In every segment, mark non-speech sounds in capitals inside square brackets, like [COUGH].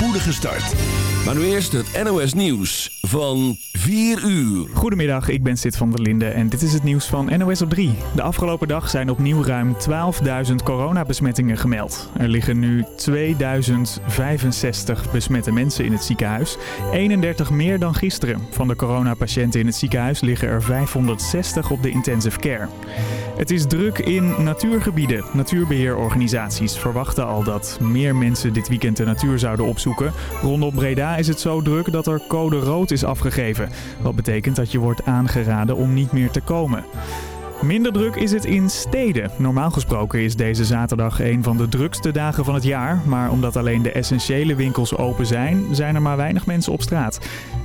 spoedige start. Maar nu eerst het NOS Nieuws van 4 uur. Goedemiddag, ik ben Sid van der Linde en dit is het nieuws van NOS op 3. De afgelopen dag zijn opnieuw ruim 12.000 coronabesmettingen gemeld. Er liggen nu 2065 besmette mensen in het ziekenhuis. 31 meer dan gisteren. Van de coronapatiënten in het ziekenhuis liggen er 560 op de intensive care. Het is druk in natuurgebieden. Natuurbeheerorganisaties verwachten al dat meer mensen dit weekend de natuur zouden opzoeken. Rondom Breda is het zo druk dat er code rood is afgegeven. Wat betekent dat je wordt aangeraden om niet meer te komen. Minder druk is het in steden. Normaal gesproken is deze zaterdag een van de drukste dagen van het jaar. Maar omdat alleen de essentiële winkels open zijn, zijn er maar weinig mensen op straat.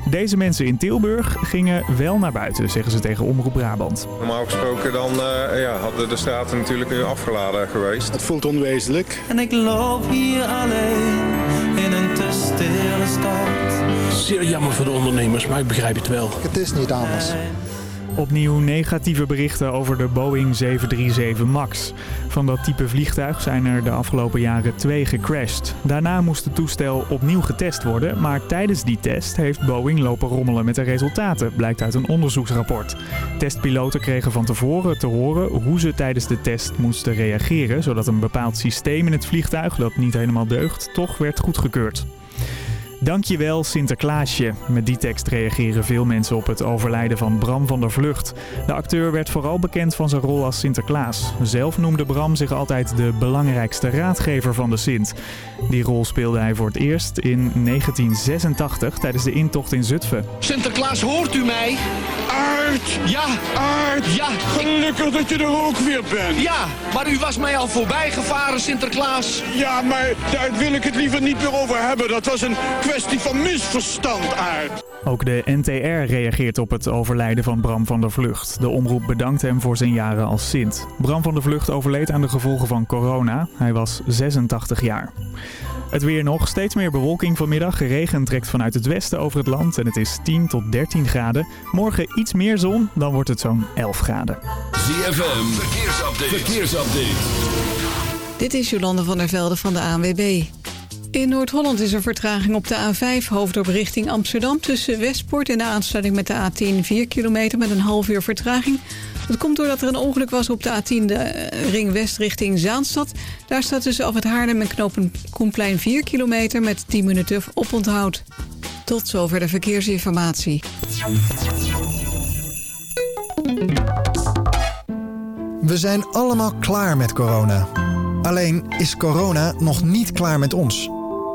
Deze mensen in Tilburg gingen wel naar buiten, zeggen ze tegen Omroep Brabant. Normaal gesproken dan uh, ja, hadden de straten natuurlijk nu afgeladen geweest. Het voelt onwezenlijk. En ik loop hier alleen in een stille stad. Zeer jammer voor de ondernemers, maar ik begrijp het wel. Het is niet anders. Opnieuw negatieve berichten over de Boeing 737 MAX. Van dat type vliegtuig zijn er de afgelopen jaren twee gecrashed. Daarna moest het toestel opnieuw getest worden, maar tijdens die test heeft Boeing lopen rommelen met de resultaten, blijkt uit een onderzoeksrapport. Testpiloten kregen van tevoren te horen hoe ze tijdens de test moesten reageren, zodat een bepaald systeem in het vliegtuig, dat niet helemaal deugt, toch werd goedgekeurd. Dankjewel Sinterklaasje. Met die tekst reageren veel mensen op het overlijden van Bram van der Vlucht. De acteur werd vooral bekend van zijn rol als Sinterklaas. Zelf noemde Bram zich altijd de belangrijkste raadgever van de Sint. Die rol speelde hij voor het eerst in 1986 tijdens de intocht in Zutphen. Sinterklaas, hoort u mij? Aard! Ja, Aard! ja, Gelukkig dat je er ook weer bent. ja, maar u was mij al voorbij gevaren, Sinterklaas. Ja, maar daar wil ik het liever niet meer over hebben. Dat was een kwestie van misverstand, Aard. Ook de NTR reageert op het overlijden van Bram van der Vlucht. De omroep bedankt hem voor zijn jaren als Sint. Bram van der Vlucht overleed aan de gevolgen van corona. Hij was 86 jaar. Het weer nog. Steeds meer bewolking vanmiddag. Regen trekt vanuit het westen over het land en het is 10 tot 13 graden. Morgen iets meer zon, dan wordt het zo'n 11 graden. ZFM, verkeersupdate. verkeersupdate. Dit is Jolande van der Velde van de ANWB. In Noord-Holland is er vertraging op de A5 hoofddorp richting Amsterdam... tussen Westpoort en de aansluiting met de A10 4 kilometer met een half uur vertraging. Dat komt doordat er een ongeluk was op de A10 de eh, ring west richting Zaanstad. Daar staat tussen af het Haarlem en knopen Koenplein 4 kilometer met 10 minuten oponthoud. Tot zover de verkeersinformatie. We zijn allemaal klaar met corona. Alleen is corona nog niet klaar met ons.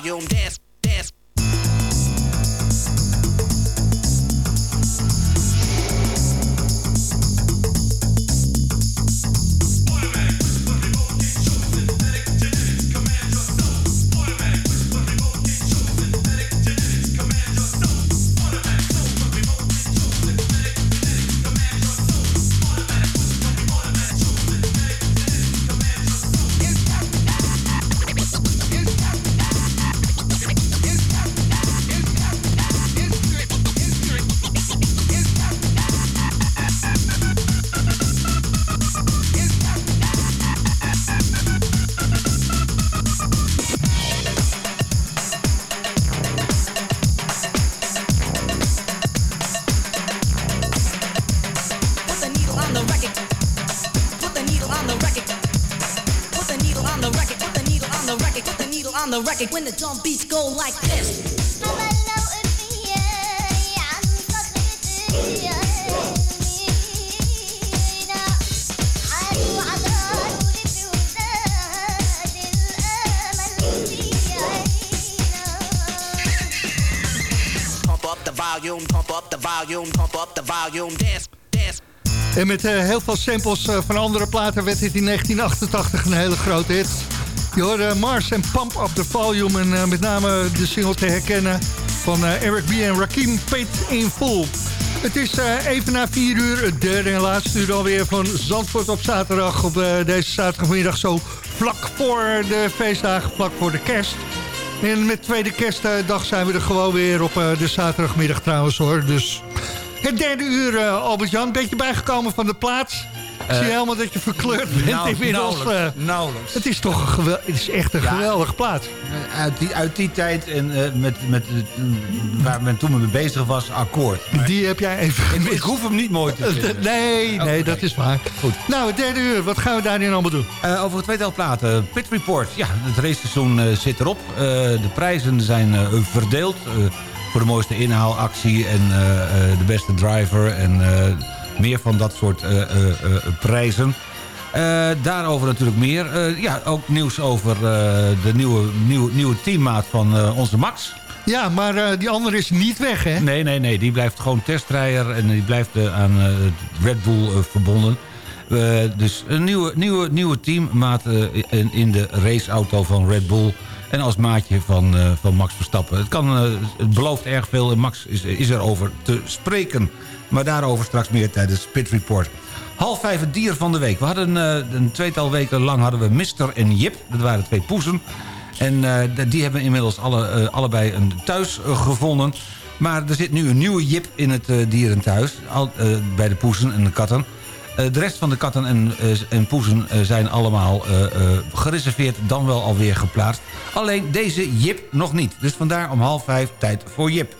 Volume, on the record. When the drum beats go like this. Pump up the volume, pump up the volume, pump up the volume, dance, dance. En met eh, heel veel samples eh, van andere platen werd dit in 1988 een hele grote hit. Je hoorde Mars en Pump Up the Volume en eh, met name de single te herkennen van eh, Eric B. en Rakim Paid in Full. Het is eh, even na 4 uur, het derde en laatste uur alweer van Zandvoort op zaterdag. Op eh, deze zaterdagmiddag zo vlak voor de feestdagen, vlak voor de kerst. En met tweede kerstdag zijn we er gewoon weer op eh, de zaterdagmiddag trouwens hoor. Dus het derde uur, eh, Albert-Jan, beetje bijgekomen van de plaats. Ik zie Eh, helemaal dat je verkleurd bent nou, inmiddels. nauwelijks, eh. nauwelijks. Het is toch een, gewel- het is echt een Ja. geweldige plaats. Uit die, uit die tijd en eh, met, met, eh, waar men toen mee bezig was, akkoord. Maar Die heb jij even ik, ik hoef hem niet mooi te vinden. Nee, Oh, nee, dat is waar. Goed. Nou, het derde uur, wat gaan we daarin allemaal doen? Eh, over het tweetal platen. Pit Report. Ja, het raceseizoen eh, zit erop. Eh, de prijzen zijn eh, verdeeld. eh, voor de mooiste inhaalactie en eh, eh, de beste driver. En eh, meer van dat soort eh, eh, eh, prijzen. Daarover natuurlijk meer. Ja, ook nieuws over de nieuwe, nieuwe, nieuwe teammaat van onze Max. Ja, maar die andere is niet weg, hè? Nee, nee, nee. Die blijft gewoon testrijder en die blijft aan Red Bull verbonden. Dus een nieuwe, nieuwe, nieuwe teammaat in, in de raceauto van Red Bull. En als maatje van, eh, van Max Verstappen. Het, kan, eh, het belooft erg veel en Max is, is erover te spreken. Maar daarover straks meer tijdens Pit Report. Half vijf het dier van de week. We hadden eh, een tweetal weken lang hadden we Mister en Jip. Dat waren twee poezen. En die hebben inmiddels alle, allebei een thuis gevonden. Maar er zit nu een nieuwe Jip in het dierenthuis. Al, bij de poezen en de katten. Eh, de rest van de katten en, eh, en poezen eh, zijn allemaal gereserveerd... dan wel alweer geplaatst. Alleen deze Jip nog niet. Dus vandaar om half vijf tijd voor Jip.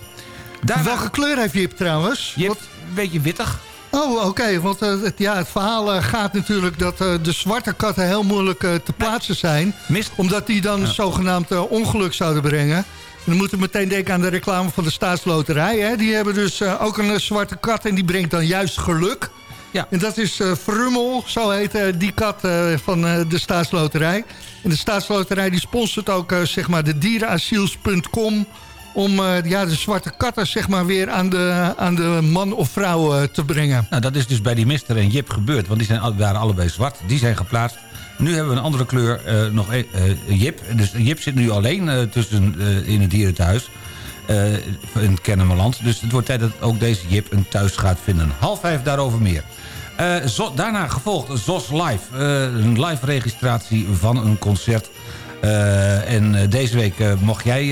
Daarna- Welke kleur heeft Jip trouwens? Jip, een beetje wittig. Oh, oké, want het, ja, het verhaal gaat natuurlijk dat de zwarte katten heel moeilijk te plaatsen zijn. Mist. Omdat die dan zogenaamd ongeluk zouden brengen. En dan moeten we meteen denken aan de reclame van de staatsloterij. Hè? Die hebben dus ook een zwarte kat en die brengt dan juist geluk. Ja. En dat is eh Frummel, zo heet eh, die kat eh, van de staatsloterij. En de staatsloterij die sponsort ook zeg maar de dierenasiels.com... om ja, de zwarte katten zeg maar, weer aan de, aan de man of vrouw te brengen. Nou, dat is dus bij die Mister en Jip gebeurd. Want die zijn, waren allebei zwart. Die zijn geplaatst. Nu hebben we een andere kleur, nog eh, Jip. Dus Jip zit nu alleen tussen, in het dierenthuis. Eh, in het Kennemerland. Dus het wordt tijd dat ook deze Jip een thuis gaat vinden. Half vijf daarover meer. Eh, zo- daarna gevolgd ZOS Live. eh, een live registratie van een concert. En deze week mocht jij,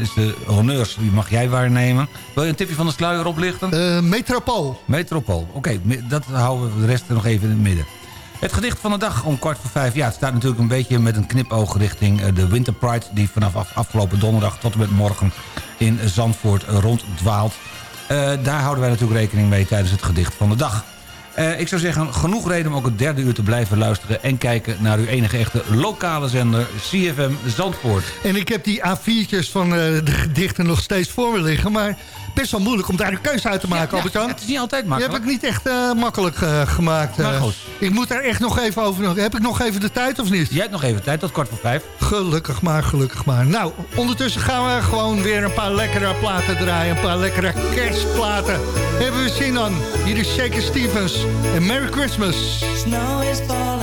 is de honneurs, die mag jij waarnemen. Wil je een tipje van de sluier oplichten? Metropool. Metropool. Oké, dat houden we de rest nog even in het midden. Het gedicht van de dag om kwart voor vijf. Ja, het staat natuurlijk een beetje met een knipoog richting de Winter Pride... die vanaf af- afgelopen donderdag tot en met morgen in Zandvoort ronddwaalt. Eh, daar houden wij natuurlijk rekening mee tijdens het gedicht van de dag. Eh, ik zou zeggen, genoeg reden om ook het derde uur te blijven luisteren... en kijken naar uw enige echte lokale zender, CFM Zandvoort. En ik heb die A4'tjes van eh, de gedichten nog steeds voor me liggen... maar best wel moeilijk om daar een keuze uit te maken, Ja, Albert-Jan. ja, het is niet altijd Die makkelijk. heb ik niet echt eh, makkelijk gemaakt. Maar goed. ik moet daar echt nog even over... Heb ik nog even de tijd of niet? Jij hebt nog even tijd, tot kwart voor vijf. Gelukkig maar, gelukkig maar. Nou, ondertussen gaan we gewoon weer een paar lekkere platen draaien. Een paar lekkere kerstplaten. Hebben we zin aan. Hier is Shaker Stevens en Merry Christmas. Snow is falling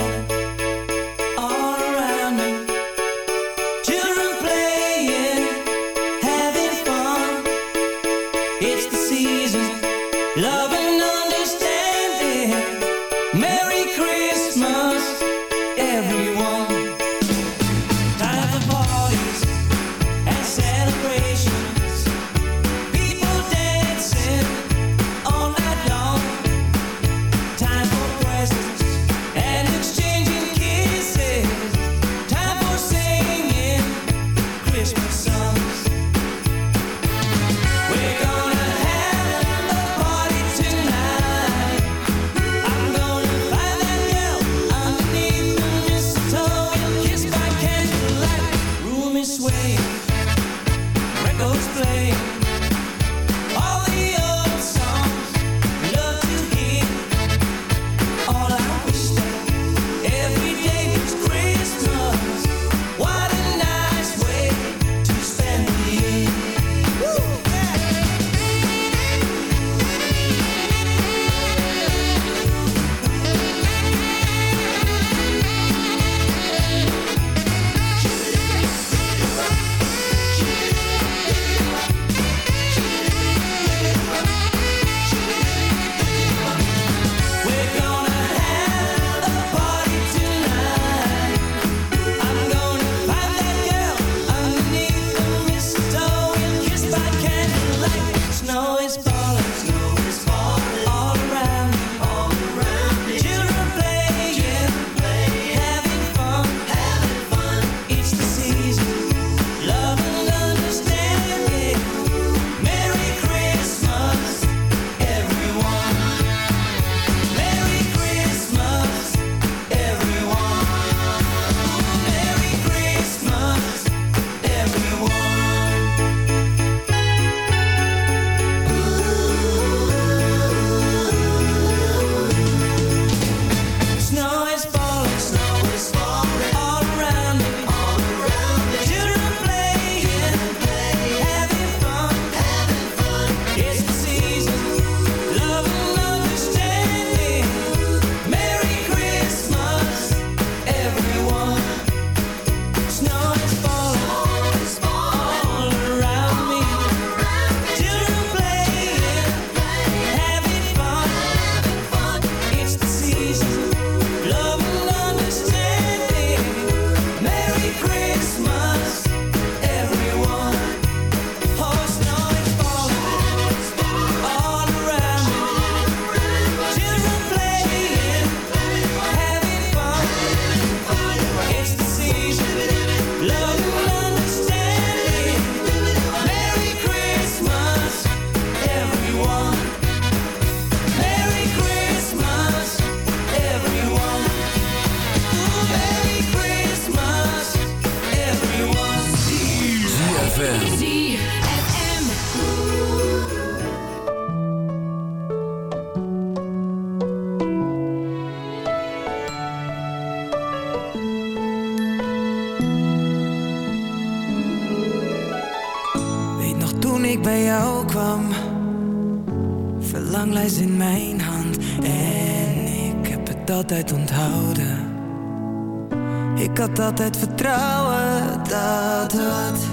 altijd vertrouwen Dat wat,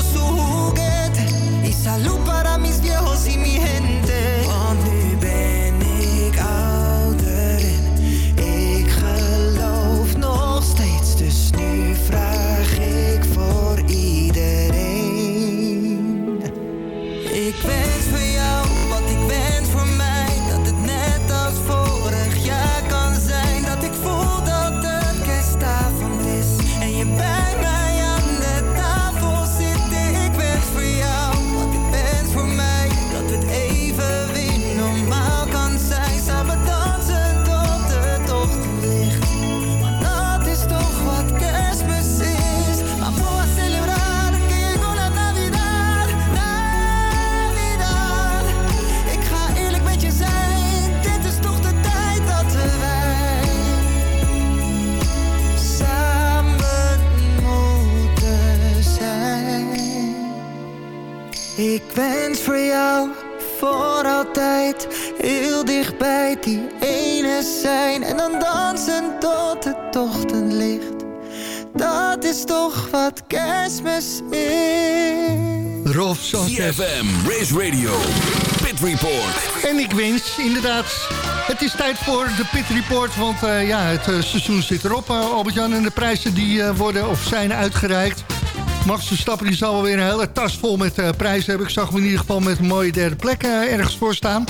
inderdaad... Het is tijd voor de Pit Report, want eh, ja, het eh, seizoen zit erop, uh, Albert-Jan. En de prijzen die worden of zijn uitgereikt. Max Verstappen die zal wel weer een hele tas vol met prijzen hebben. Ik zag hem in ieder geval met een mooie derde plek ergens voor staan.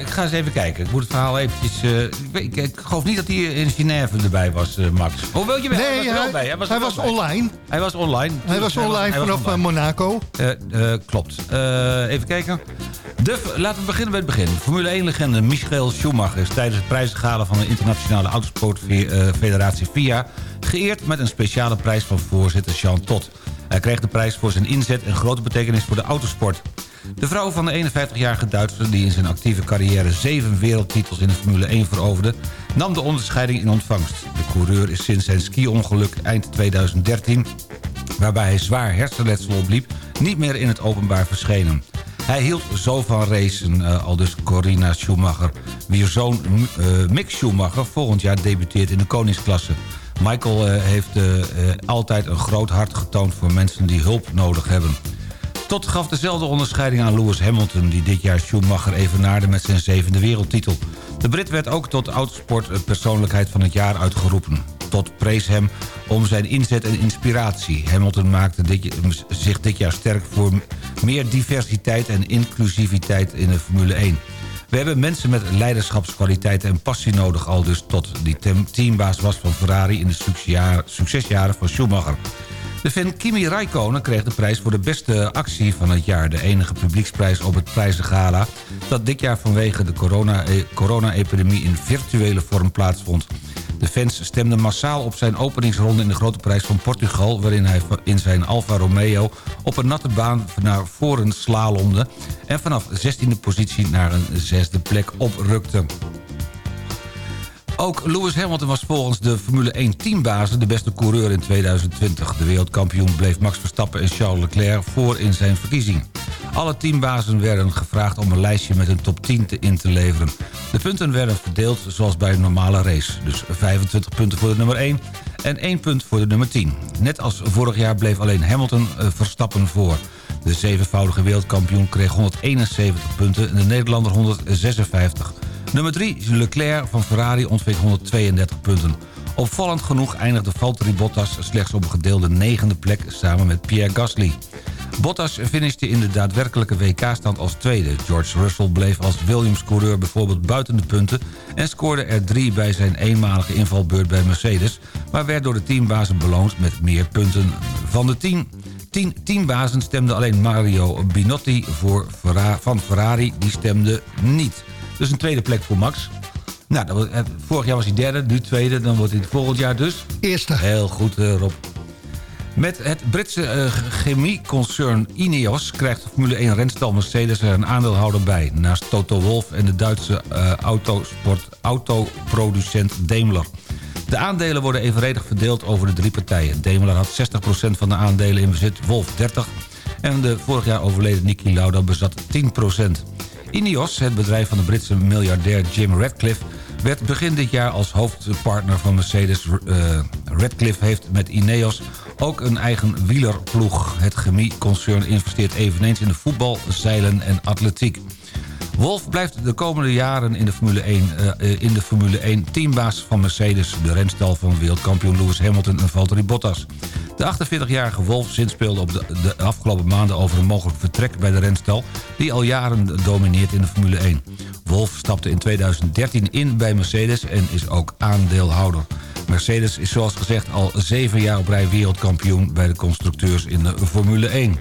Ik ga eens even kijken. Ik moet het verhaal eventjes... ik, weet- ik, geloof niet dat hij in Genève erbij was, Max. Wil je wel? hij was er wel bij. Hij was, hij was bij. online. Hij was online. Hij was online hij was vanaf online. Monaco. Klopt. Even kijken. De, laten we beginnen bij het begin. Formule 1-legende Michael Schumacher is tijdens het prijzengala van de Internationale Autosportfederatie FIA... geëerd met een speciale prijs van voorzitter Jean Todt. Hij kreeg de prijs voor zijn inzet en grote betekenis voor de autosport. De vrouw van de 51-jarige Duitser die in zijn actieve carrière zeven wereldtitels in de Formule 1 veroverde... nam de onderscheiding in ontvangst. De coureur is sinds zijn ski-ongeluk eind 2013 waarbij hij zwaar hersenletsel opliep... niet meer in het openbaar verschenen. Hij hield zo van racen, eh, al dus Corina Schumacher... wier zoon eh, Mick Schumacher volgend jaar debuteert in de koningsklasse. Michael eh, heeft altijd een groot hart getoond voor mensen die hulp nodig hebben. Tot gaf dezelfde onderscheiding aan Lewis Hamilton... die dit jaar Schumacher evenaarde met zijn zevende wereldtitel. De Brit werd ook tot autosportpersoonlijkheid van het jaar uitgeroepen. Tot prees hem om zijn inzet en inspiratie. Hamilton maakte dit, zich dit jaar sterk voor meer diversiteit en inclusiviteit in de Formule 1. We hebben mensen met leiderschapskwaliteiten en passie nodig... al dus tot die teambaas was van Ferrari in de succesjaren van Schumacher. De fan Kimi Räikkönen kreeg de prijs voor de beste actie van het jaar. De enige publieksprijs op het prijzengala... dat dit jaar vanwege de eh, corona-epidemie in virtuele vorm plaatsvond. De fans stemden massaal op zijn openingsronde in de Grote Prijs van Portugal... waarin hij in zijn Alfa Romeo op een natte baan naar voren slalomde... en vanaf 16e positie naar een zesde plek oprukte. Ook Lewis Hamilton was volgens de Formule 1 teambazen de beste coureur in 2020. De wereldkampioen bleef Max Verstappen en Charles Leclerc voor in zijn verkiezing. Alle teambazen werden gevraagd om een lijstje met een top 10 te in te leveren. De punten werden verdeeld zoals bij een normale race. Dus 25 punten voor de nummer 1 en 1 punt voor de nummer 10. Net als vorig jaar bleef alleen Hamilton eh, Verstappen voor. De zevenvoudige wereldkampioen kreeg 171 punten en de Nederlander 156. Nummer 3, Leclerc van Ferrari ontving 132 punten. Opvallend genoeg eindigde Valtteri Bottas slechts op een gedeelde negende plek samen met Pierre Gasly. Bottas finishte in de daadwerkelijke WK-stand als tweede. George Russell bleef als Williams-coureur bijvoorbeeld buiten de punten... en scoorde er drie bij zijn eenmalige invalbeurt bij Mercedes... maar werd door de teambazen beloond met meer punten. Van de tien, tien teambazen stemde alleen Mario Binotti voor van Ferrari. Die stemde niet. Dus een tweede plek voor Max. Nou, dat eh, vorig jaar was hij derde, nu tweede. Dan wordt hij volgend jaar dus... Eerste. Heel goed, eh, Rob. Met het Britse uh, chemieconcern Ineos krijgt de Formule 1 renstal Mercedes er een aandeelhouder bij. Naast Toto Wolff en de Duitse uh, autosport autoproducent Daimler. De aandelen worden evenredig verdeeld over de drie partijen. Daimler had 60% van de aandelen in bezit, Wolf 30%... en de vorig jaar overleden Niki Lauda bezat 10%. Ineos, het bedrijf van de Britse miljardair Jim Radcliffe... werd begin dit jaar als hoofdpartner van Mercedes. Uh, Radcliffe heeft met Ineos ook een eigen wielerploeg. Het chemieconcern investeert eveneens in de voetbal, zeilen en atletiek. Wolf blijft de komende jaren in de Formule 1, uh, in de Formule 1 teambaas van Mercedes... de renstal van wereldkampioen Lewis Hamilton en Valtteri Bottas. De 48-jarige Wolf zinspeelde op de, de, afgelopen maanden over een mogelijk vertrek bij de renstal... die al jaren domineert in de Formule 1. Wolf stapte in 2013 in bij Mercedes en is ook aandeelhouder. Mercedes is zoals gezegd al zeven jaar op rij wereldkampioen... bij de constructeurs in de Formule 1.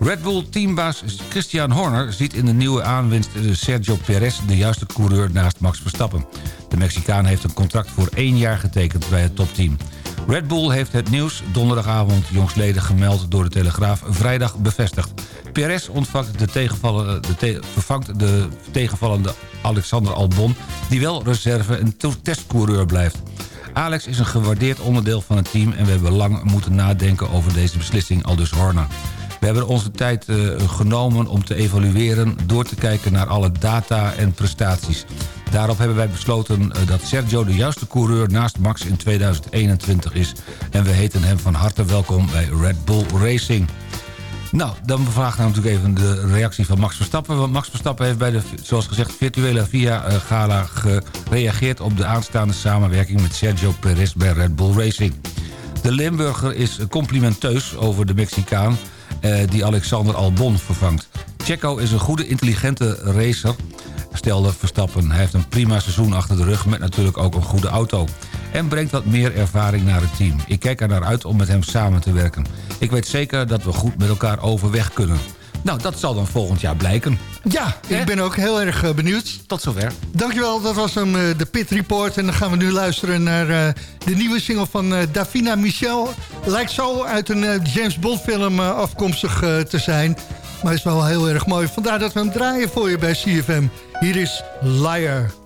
Red Bull teambaas Christian Horner ziet in de nieuwe aanwinst Sergio Perez de juiste coureur naast Max Verstappen. De Mexicaan heeft een contract voor één jaar getekend bij het topteam. Red Bull heeft het nieuws donderdagavond jongsledig gemeld door de Telegraaf vrijdag bevestigd. Perez ontvangt de vervangt de tegenvallende Alexander Albon... die wel reserve en testcoureur blijft. Alex is een gewaardeerd onderdeel van het team... en we hebben lang moeten nadenken over deze beslissing, aldus Horner. We hebben onze tijd uh, genomen om te evalueren... door te kijken naar alle data en prestaties. Daarop hebben wij besloten uh, dat Sergio de juiste coureur naast Max in 2021 is. En we heten hem van harte welkom bij Red Bull Racing. Nou, dan vraag ik natuurlijk even de reactie van Max Verstappen. Want Max Verstappen heeft bij de, zoals gezegd, virtuele VIA-gala gereageerd... op de aanstaande samenwerking met Sergio Perez bij Red Bull Racing. De Limburger is complimenteus over de Mexicaan... Uh, die Alexander Albon vervangt. Checo is een goede, intelligente racer, stelde Verstappen. Hij heeft een prima seizoen achter de rug met natuurlijk ook een goede auto. En brengt wat meer ervaring naar het team. Ik kijk er naar uit om met hem samen te werken. Ik weet zeker dat we goed met elkaar overweg kunnen. Nou, dat zal dan volgend jaar blijken. Ja, ik ben ook heel erg uh, benieuwd. Tot zover. Dankjewel, dat was hem, uh, de Pit Report. En dan gaan we nu luisteren naar uh, de nieuwe single van Davina Michel. Lijkt zo uit een James Bond film afkomstig te zijn. Maar is wel heel erg mooi. Vandaar dat we hem draaien voor je bij CFM. Hier is Liar.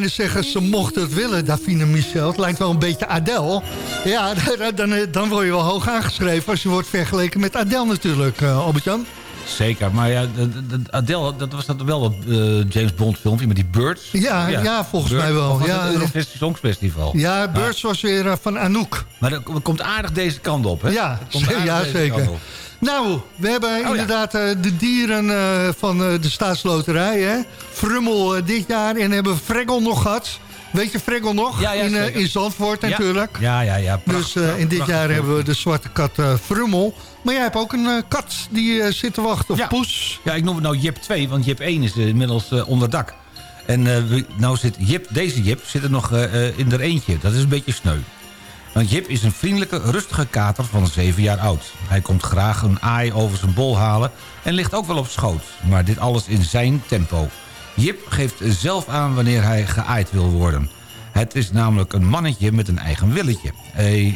Bijna zeggen, ze mochten het willen, Davine Michel. Het lijkt wel een beetje Adele. Ja, [LAUGHS] dan, dan, word je wel hoog aangeschreven als je wordt vergeleken met Adele natuurlijk, uh, Albert-Jan. Zeker, maar ja, de, de, Adele, dat was dat wel dat uh, James Bond filmpje met die Birds? Ja, ja, ja volgens mij wel. Ja, het Eurovisie Songfestival. Ja, Birds was weer uh, van Anouk. Maar dat komt aardig deze kant op, hè? Ja, [LAUGHS] ja zeker. Nou, we hebben oh, inderdaad ja. de dieren van de staatsloterij. Hè? Frummel dit jaar en hebben we Freggel nog gehad. Weet je Freggel nog? Ja, ja, in, uh, in Zandvoort natuurlijk. Ja, ja, ja. Pracht, dus in dit jaar hebben we de zwarte kat Frummel. Maar jij hebt ook een kat die zit te wachten, of ja. poes. Ja, ik noem het nou Jip 2, want Jip 1 is inmiddels onder dak. En nou zit Jip, deze Jip zit er nog in er eentje. Dat is een beetje sneu. Want Jip is een vriendelijke, rustige kater van 7 jaar oud. Hij komt graag een aai over zijn bol halen en ligt ook wel op schoot. Maar dit alles in zijn tempo. Jip geeft zelf aan wanneer hij geaaid wil worden. Het is namelijk een mannetje met een eigen willetje.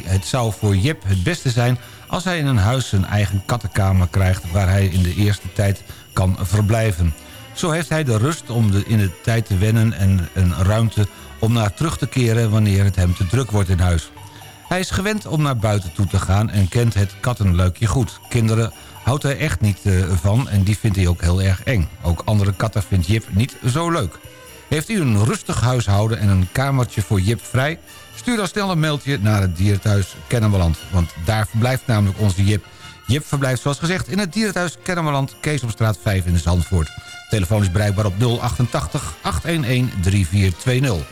Het zou voor Jip het beste zijn als hij in een huis zijn eigen kattenkamer krijgt... waar hij in de eerste tijd kan verblijven. Zo heeft hij de rust om de, in de tijd te wennen en een ruimte om naar terug te keren... wanneer het hem te druk wordt in huis. Hij is gewend om naar buiten toe te gaan en kent het kattenleukje goed. Kinderen houdt hij echt niet uh, van en die vindt hij ook heel erg eng. Ook andere katten vindt Jip niet zo leuk. Heeft u een rustig huishouden en een kamertje voor Jip vrij? Stuur dan snel een mailtje naar het dierenthuis Kennemerland. Want daar verblijft namelijk onze Jip. Jip verblijft zoals gezegd in het dierenthuis Kennemerland... Straat 5 in Zandvoort. Telefoon is bereikbaar op 088 811 3420.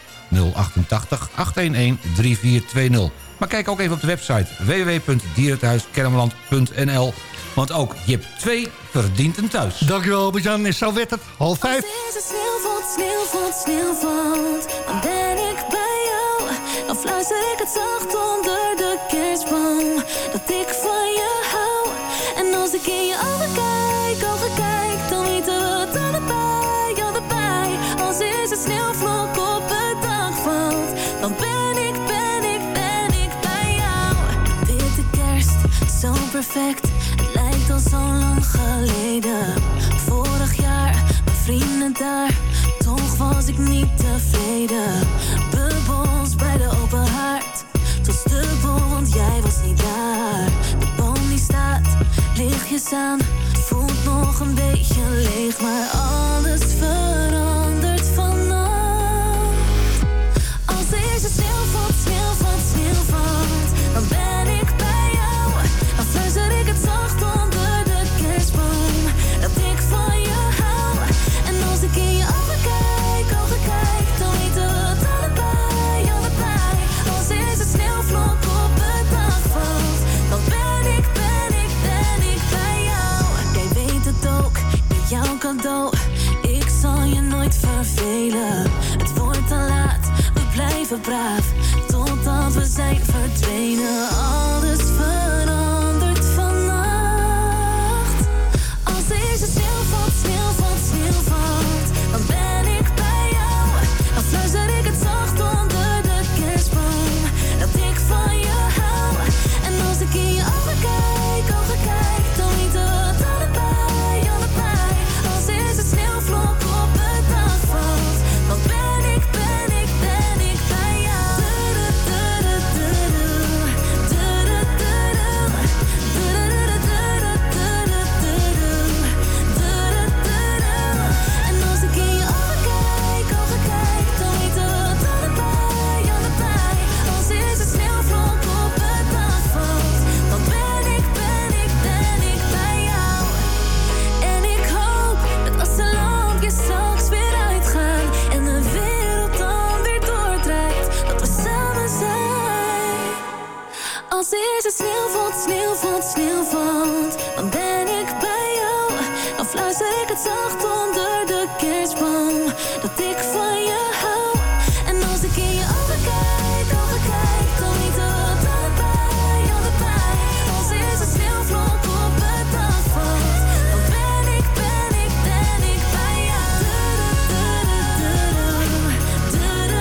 088 811 3420. Maar kijk ook even op de website www.dierenthuiskennemerland.nl. Want ook Jip 2 verdient een thuis. Dankjewel Albert-Jan. En zo werd het half vijf. Als er sneeuwvalt, sneeuwvalt, sneeuwvalt, dan ben ik bij jou. Dan fluister ik het zacht onder de kerstboom. Dat ik van je hou. En als ik in je ogen kijk, ogen kijk, dan weten we het allebei, allebei. Als is het sneeuwvlok op het dak valt, dan ben ik, ben ik, ben ik bij jou. Witte kerst, zo perfect, het zo lang geleden. Vorig jaar, mijn vrienden daar, toch was ik niet tevreden. Bubbels bij de open haard, tot dubbel, want jij was niet daar. De boom die staat, lichtjes aan, voelt nog een beetje leeg, maar alles verandert vannacht. Als de eerste sneeuw valt, sneeuw valt, sneeuw valt, dan ben ik bij jou. Dan fluister ik het zacht onder braaf. Totdat we zijn verdwenen. Valt, sneeuw valt, dan ben ik bij jou. Dan fluister ik het zacht onder de kerstboom, dat ik van je hou. En als ik in je ogen kijk, ogen kijk, dan we het allebei, allebei. Als de eerste sneeuwvlok op het dak valt, dan ben ik, ben ik, ben ik bij jou.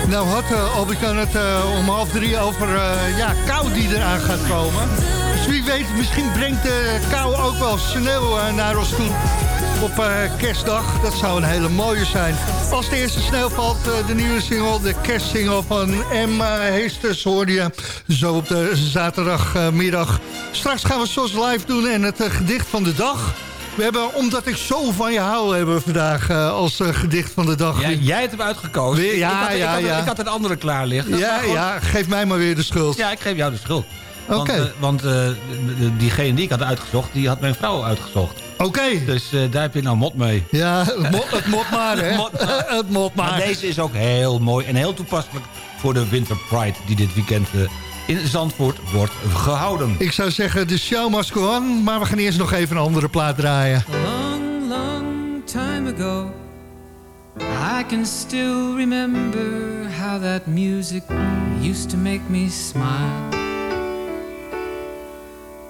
Nou had uh, Albert-Jan het uh, om half drie over uh, ja, kou die eraan gaat komen. Dus wie weet, misschien brengt de kou ook wel sneeuw naar ons toe op kerstdag. Dat zou een hele mooie zijn. Als de eerste sneeuw valt, de nieuwe single, de kerstsingle van Emma Heesters hoorde je zo op de zaterdagmiddag. Straks gaan we zoals live doen en het gedicht van de dag... We hebben, omdat ik zo van je hou, hebben we vandaag uh, als uh, gedicht van de dag. Ja, jij hebt hem uitgekozen. Weer, ja, ik, had, ja, ik, had, ja. ik had het andere klaar liggen. Ja, gewoon... ja, geef mij maar weer de schuld. Ja, ik geef jou de schuld. Oké. Okay. Want, uh, want diegene die ik had uitgezocht, die had mijn vrouw uitgezocht. Oké. Okay. Dus daar heb je nou mot mee. Ja, het mot, het mot maar, [LAUGHS] hè. het, mot, het mot maar. maar. deze is ook heel mooi en heel toepasselijk voor de Winter Pride die dit weekend in Zandvoort wordt gehouden. Ik zou zeggen, de show must go on, maar we gaan eerst nog even een andere plaat draaien. Long, long time ago I can still remember how that music used to make me smile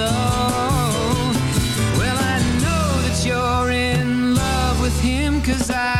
alone. Well, I know that you're in love with him, cause I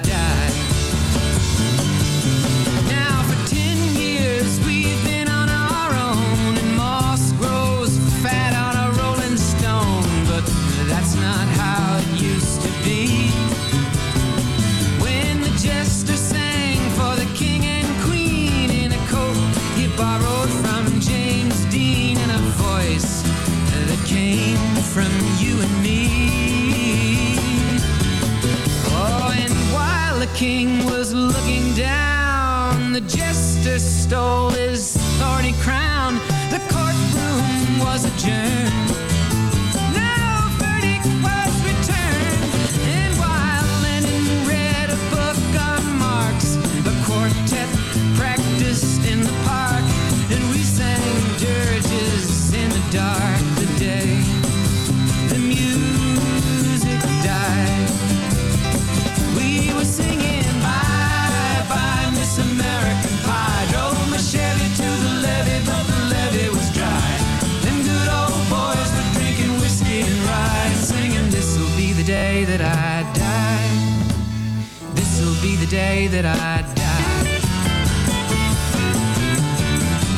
day that I die.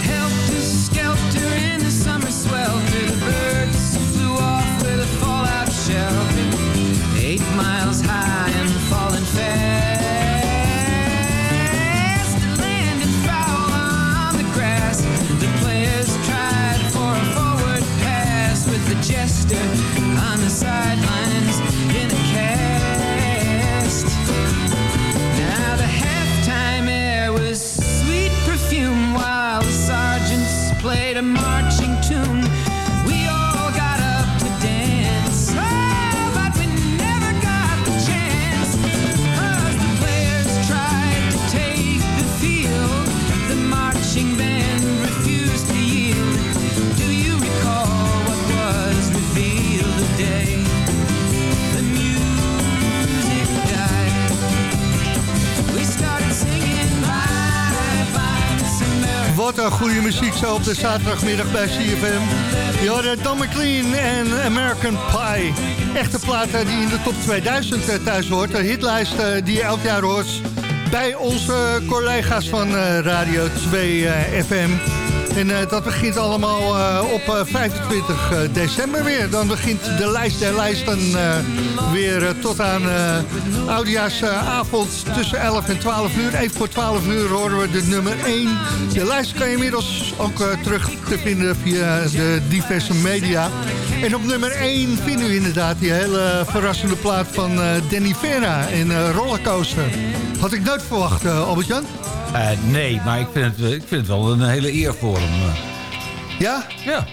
Helter skelter in the summer swelter, the birds flew off with a fallout shelter. Eight miles high and falling fast. It landed foul on the grass. The players tried for a forward pass with the jester. Op de zaterdagmiddag bij CFM. Hoorde Don McLean en American Pie. Echte platen die in de top 2000 eh, thuis hoort. De hitlijst eh, die je elk jaar hoort bij onze collega's van eh, Radio 2 eh, FM. En eh, dat begint allemaal eh, op eh, 25 december weer. Dan begint de lijst der lijsten eh, weer eh, tot aan eh oudejaarsavond tussen 11 en 12 uur. Even voor 12 uur horen we de nummer 1. De lijst kan je inmiddels ook eh, terug te vinden via de diverse media. En op nummer 1 vinden we inderdaad die hele verrassende plaat van eh, Danny Vera in eh, Rollercoaster. Had ik nooit verwacht, eh, Albert-Jan? Eh, nee, maar ik vind, het, eh, ik vind het wel een hele eer voor hem. eh. Ja? Ja.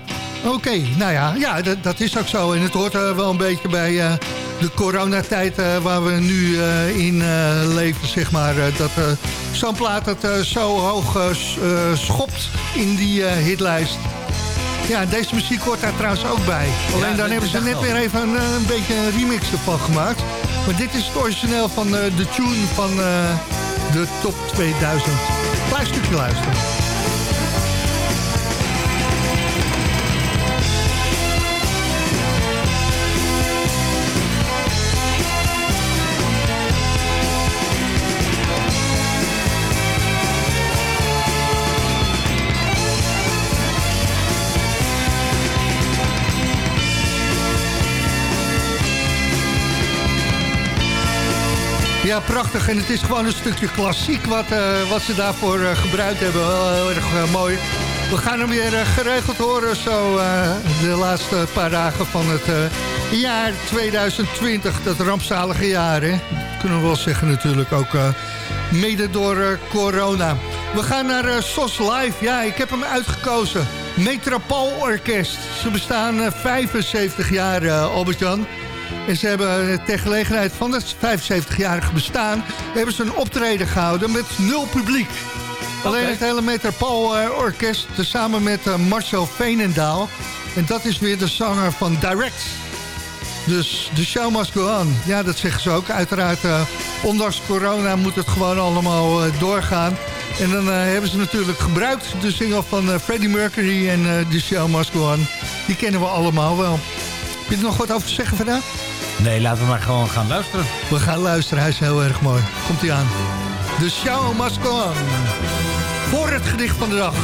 Oké, nou ja, ja dat, is ook zo. En het hoort er wel een beetje bij de coronatijd waar we nu in leven, zeg maar. dat zo'n plaat het zo hoog schopt in die hitlijst. Ja, deze muziek hoort daar trouwens ook bij. Alleen dan hebben ze net weer even een, een beetje een remix ervan gemaakt. Maar dit is het origineel van de tune van de top 2000. Klein stukje luisteren. Ja, prachtig. En het is gewoon een stukje klassiek wat, eh, wat ze daarvoor eh, gebruikt hebben. Heel erg eh, mooi. We gaan hem weer geregeld horen zo de laatste paar dagen van het jaar 2020. Dat rampzalige jaar, hè. Kunnen we wel zeggen natuurlijk ook mede door corona. We gaan naar SOS Live. Ja, ik heb hem uitgekozen. Metropoolorkest. Ze bestaan eh, 75 jaar, Albert-Jan. En ze hebben eh, ter gelegenheid van het 75-jarige bestaan... hebben ze een optreden gehouden met nul publiek. Alleen het hele Metropool-orkest... samen met eh, Marcel Veenendaal. En dat is weer de zanger van Direct. Dus de show must go on. Ja, dat zeggen ze ook. Uiteraard, eh, ondanks corona moet het gewoon allemaal eh, doorgaan. En dan eh, hebben ze natuurlijk gebruikt de single van eh, Freddie Mercury en eh The Show Must Go On. Die kennen we allemaal wel. Je er nog wat over te zeggen vandaag? Nee, laten we maar gewoon gaan luisteren. We gaan luisteren, hij is heel erg mooi. Komt hij aan. Must Go On. Voor het gedicht van de dag.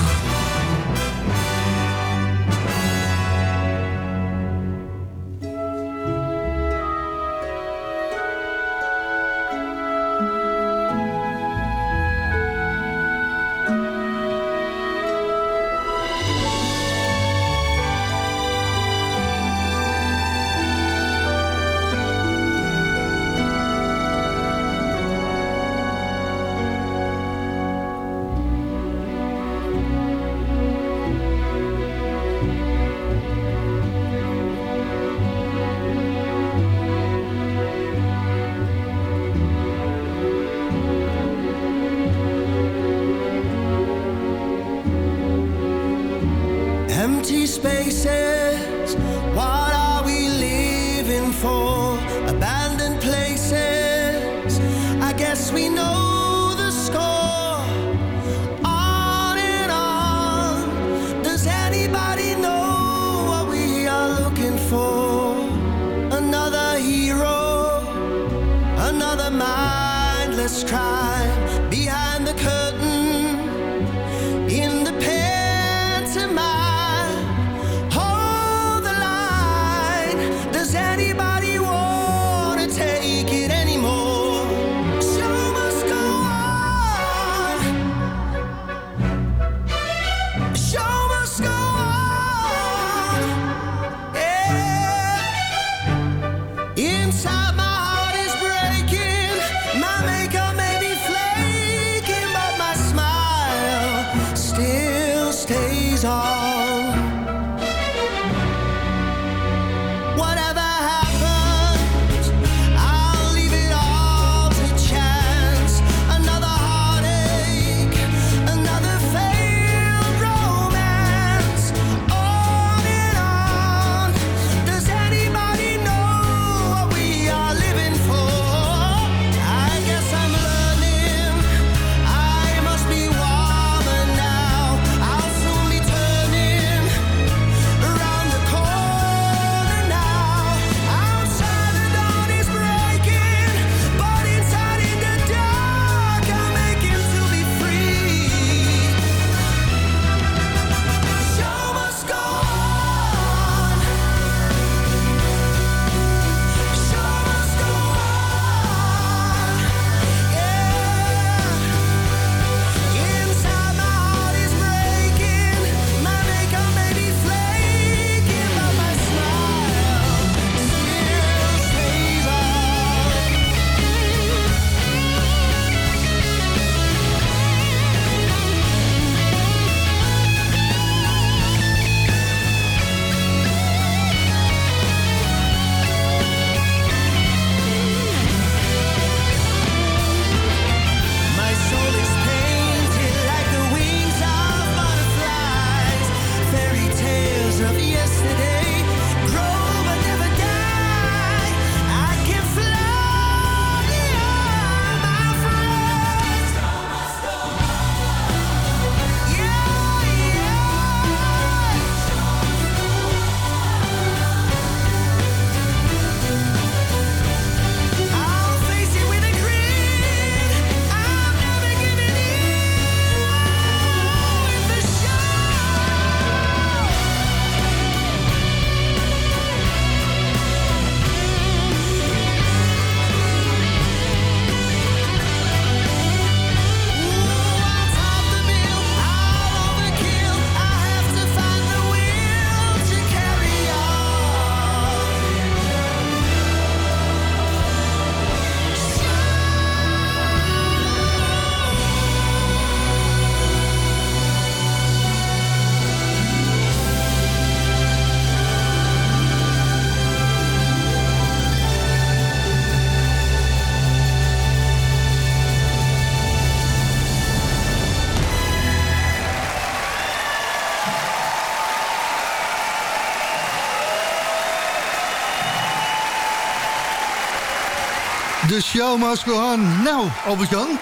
De show must go on. Nou, Albert-Jan.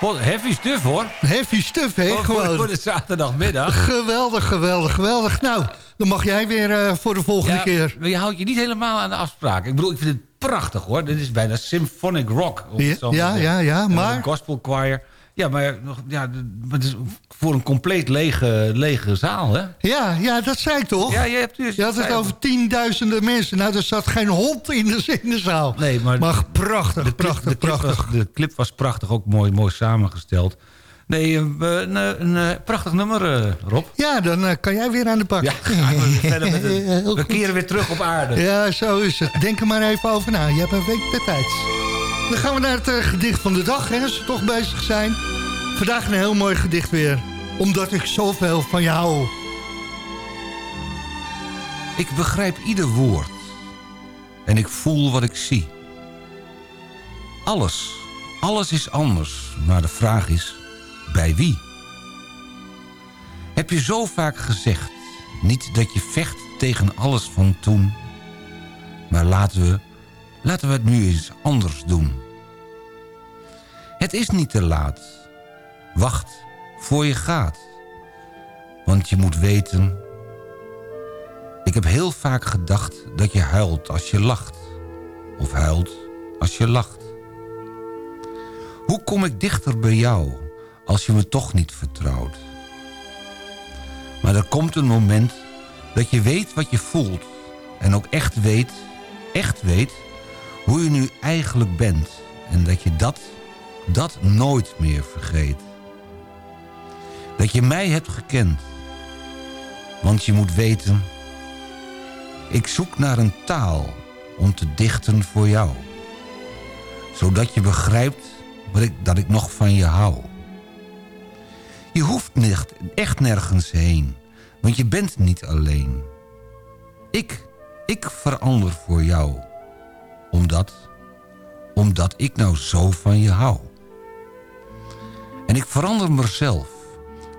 Wat heavy stuff hoor. Heavy stuff, hè? Voor, Gewoon. voor, de zaterdagmiddag. Geweldig, geweldig, geweldig. Nou, dan mag jij weer eh, voor de volgende Ja, keer. maar je houdt je niet helemaal aan de afspraak. Ik bedoel, ik vind het prachtig hoor. Dit is bijna symphonic rock. Ja, ja, ja, ja, maar- Een gospel choir. Ja, maar nog, ja, het is voor een compleet lege, lege zaal, hè? Ja, ja, dat zei ik toch? Ja, je hebt dus... Je had het over tienduizenden mensen. Nou, er zat geen hond in de, in de zaal. Nee, maar... Maar prachtig, de clip, prachtig, de prachtig. Was, de clip was prachtig, ook mooi, mooi samengesteld. Nee, een, een, een, eh, prachtig nummer, eh, Rob. Ja, dan eh, kan jij weer aan de bak. Ja, [LAUGHS] we we keren weer terug op aarde. Ja, zo is het. Denk er maar even over na. Je hebt een week de tijd. Dan gaan we naar het eh, gedicht van de dag, hè, als we toch bezig zijn. Vandaag een heel mooi gedicht weer. Omdat ik zoveel van je hou. Ik begrijp ieder woord. En ik voel wat ik zie. Alles, alles is anders. Maar de vraag is, bij wie? Heb je zo vaak gezegd... niet dat je vecht tegen alles van toen... maar laten we, laten we het nu eens anders doen. Het is niet te laat. Wacht, voor je gaat. Want je moet weten... Ik heb heel vaak gedacht dat je huilt als je lacht. Of huilt als je lacht. Hoe kom ik dichter bij jou als je me toch niet vertrouwt? Maar er komt een moment dat je weet wat je voelt. En ook echt weet, echt weet, hoe je nu eigenlijk bent. En dat je dat, dat nooit meer vergeet. Dat je mij hebt gekend. Want je moet weten... Ik zoek naar een taal om te dichten voor jou. Zodat je begrijpt wat ik, dat ik nog van je hou. Je hoeft niet, echt nergens heen, want je bent niet alleen. Ik, ik verander voor jou. Omdat, omdat ik nou zo van je hou. En ik verander mezelf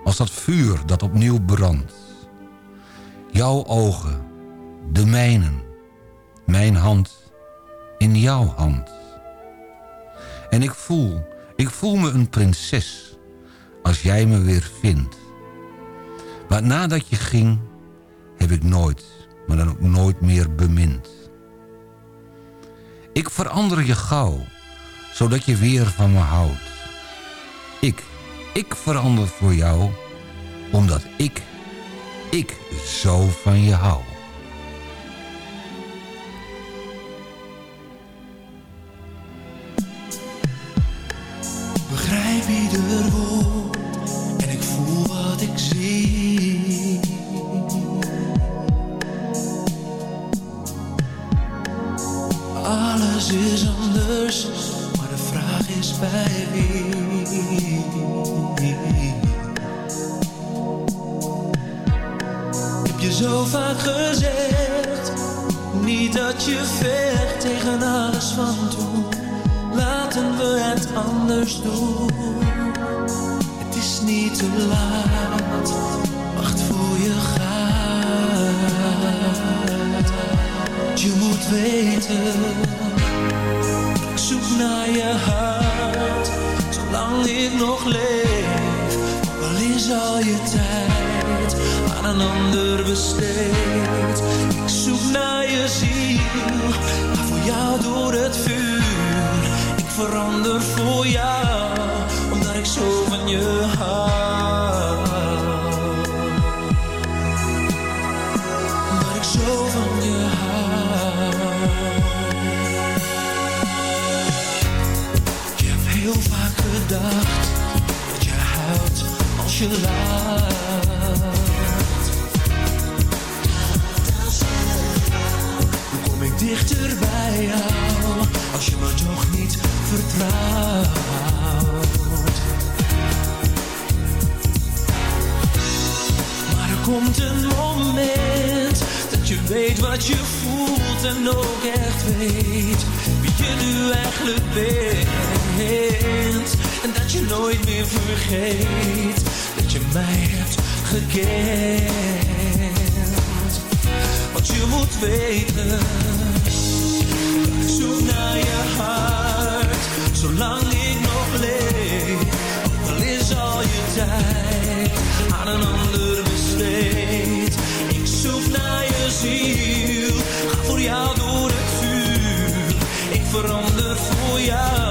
als dat vuur dat opnieuw brandt. Jouw ogen, de mijnen, mijn hand in jouw hand. En ik voel, ik voel me een prinses als jij me weer vindt. Maar nadat je ging, heb ik nooit, maar dan ook nooit meer bemind. Ik verander je gauw, zodat je weer van me houdt. Ik, ik verander voor jou, omdat ik, ik zo van je hou. Ander besteed. Ik zoek naar je ziel. Ga voor jou door het vuur. Ik verander voor jou, omdat ik zo van je hou. Omdat ik zo van je hou. Ik heb heel vaak gedacht dat je huilt als je lacht. Als je me toch niet vertrouwt? Maar er komt een moment dat je weet wat je voelt en ook echt weet wie je nu eigenlijk bent. En dat je nooit meer vergeet dat je mij hebt gekend. Want je moet weten, zoek naar je hart. zolang ik nog leef. Al is al je tijd aan een ander besteed. Ik zoek naar je ziel, ga voor jou door het vuur. Ik verander voor jou,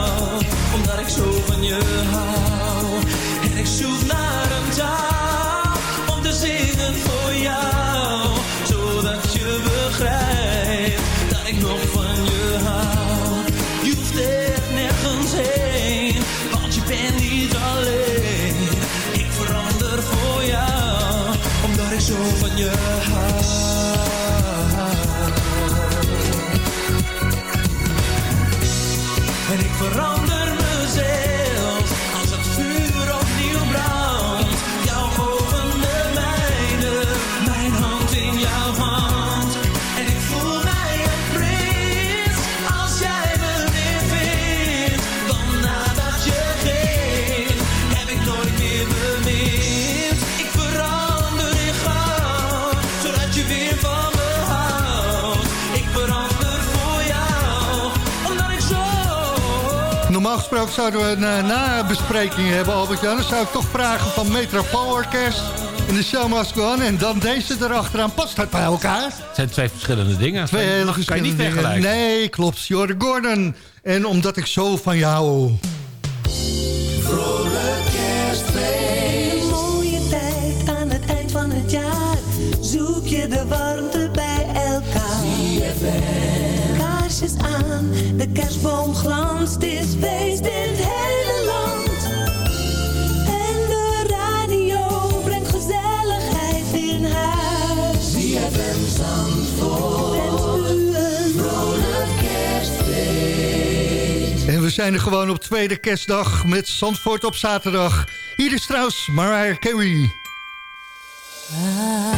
gesproken zouden we een eh, nabespreking hebben, Albert-Jan. Dan zou ik toch vragen van Metropool Orkest en de Show Must Go On. En dan deze erachteraan. Past dat bij elkaar? Het zijn twee verschillende dingen. Twee hele kan je niet dingen. vergelijken. Nee, klopt. Jordan Gordon. En omdat ik zo van jou... de kerstboom glanst. Is feest in het hele land. En de radio brengt gezelligheid in huis. ZFM Zandvoort. En we zijn er gewoon op tweede kerstdag met Zandvoort op zaterdag. Hier is trouwens Mariah Carey. Don't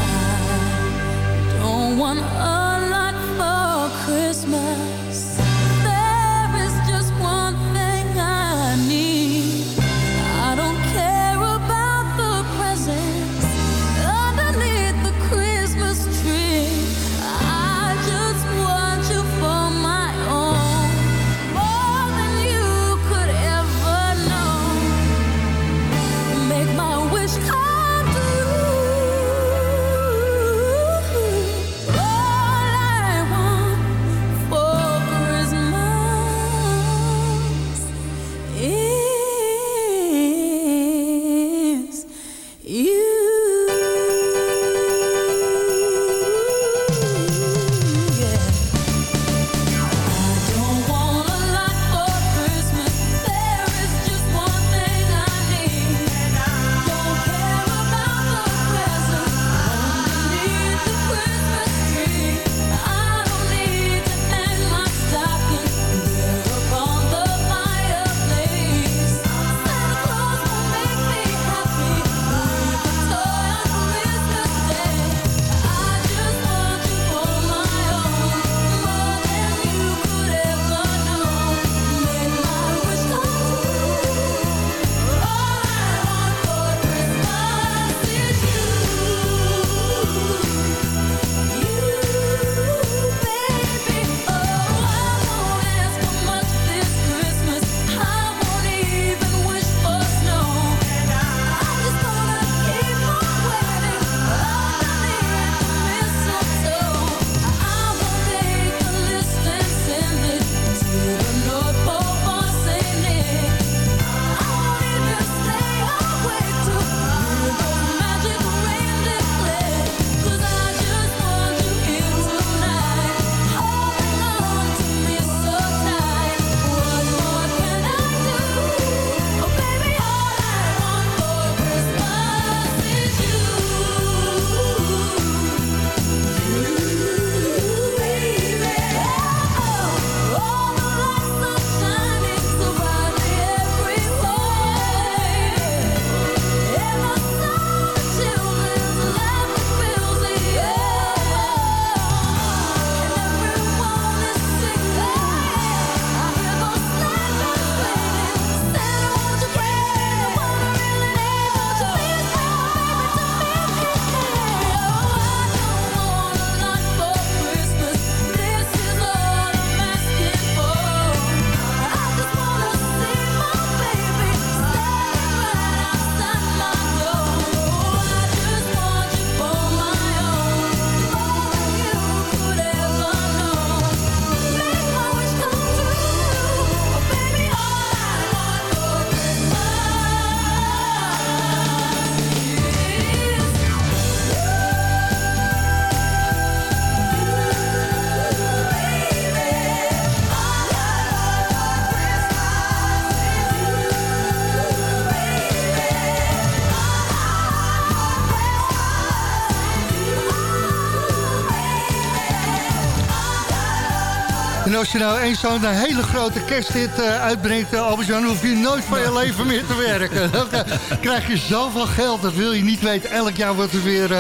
als je nou eens zo'n hele grote kersthit eh, uitbrengt... Uh, Albert-Jan, hoef je nooit van je leven meer te werken. [LAUGHS] Dan eh, krijg je zoveel geld, dat wil je niet weten. Elk jaar wordt er weer uh,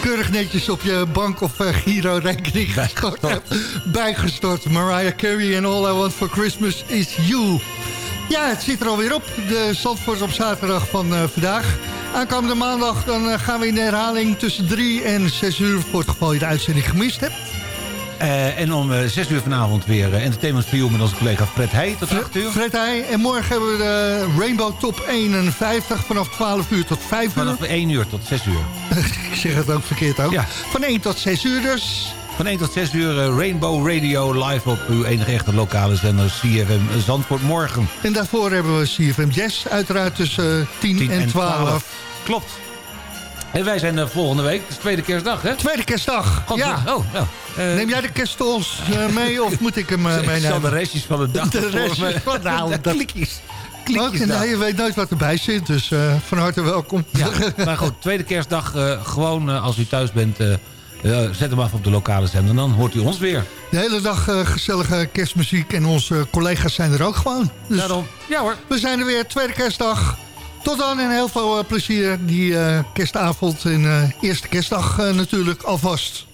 keurig netjes op je bank- of uh, Giro-rekening [LAUGHS] bijgestort. bijgestort. Mariah Carey en All I Want For Christmas Is You. Ja, het zit er alweer op. De Zandvoort op zaterdag van uh, vandaag. Aankomende maandag dan gaan we in de herhaling tussen 3 en 6 uur... voor het geval je de uitzending gemist hebt. Uh, en om 6 uur vanavond weer Entertainment for You met onze collega Fred Heij tot 8 uur. Fred Heij. En morgen hebben we de Rainbow Top 51 vanaf 12 uur tot 5 uur. Vanaf 1 uur tot 6 uur. [LAUGHS] Ik zeg het ook verkeerd ook. Ja. Van 1 tot 6 uur dus. Van 1 tot 6 uur Rainbow Radio live op uw enige echte lokale zender CFM Zandvoort morgen. En daarvoor hebben we CFM Jazz uiteraard tussen uh, 10, 10, en 12. 12. Klopt. En wij zijn uh, volgende week, het is tweede kerstdag, hè? Tweede kerstdag, God, ja. Oh, nou, Neem jij de kerststools mee of moet ik hem [LAUGHS] meenemen? Ik zal de restjes van de dag De restjes van nou, [LAUGHS] de klikjes. Ook, nou, je weet nooit wat erbij zit, dus van harte welkom. Ja, [LAUGHS] maar goed, tweede kerstdag, gewoon als u thuis bent... Uh, zet hem af op de lokale zender, dan hoort u ons weer. De hele dag uh, gezellige kerstmuziek en onze collega's zijn er ook gewoon. Dus Daarom, ja hoor. We zijn er weer, tweede kerstdag. Tot dan en heel veel uh, plezier die kerstavond en eerste kerstdag natuurlijk alvast.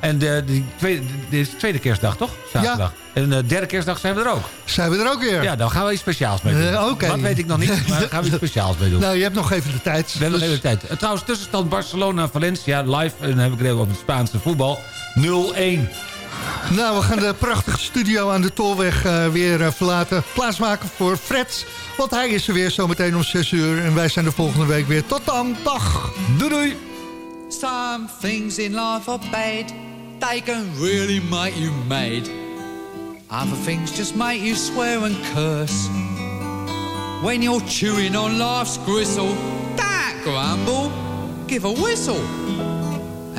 En de, de, tweede, de, de tweede kerstdag, toch? Zaterdag. Ja. En de derde kerstdag zijn we er ook. Zijn we er ook weer? Ja, dan gaan we iets speciaals mee doen. Uh, okay. Wat weet ik nog niet, maar daar [LAUGHS] gaan we iets speciaals mee doen. Nou, je hebt nog even de tijd. We hebben nog even de tijd. Trouwens, tussenstand Barcelona-Valencia live. En dan heb ik het over het Spaanse voetbal. 0-1. Nou, we gaan de prachtige studio aan de Tolweg uh, weer uh, verlaten. Plaatsmaken voor Fred. Want hij is er weer zometeen om 6 uur. En wij zijn de volgende week weer. Tot dan. Dag. Doei doei. Some things in life are bad. They can really make you mad. Other things just make you swear and curse. When you're chewing on life's gristle, don't grumble, give a whistle.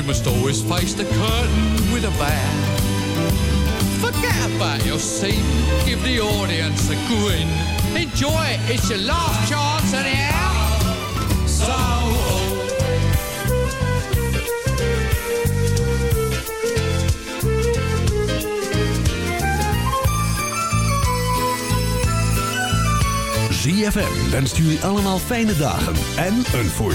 You must always face the curtain with a bow. Forget about your scene, give the audience a grin. Enjoy it, it's your last chance anyhow. So ZFM wenst jullie allemaal fijne dagen en een voor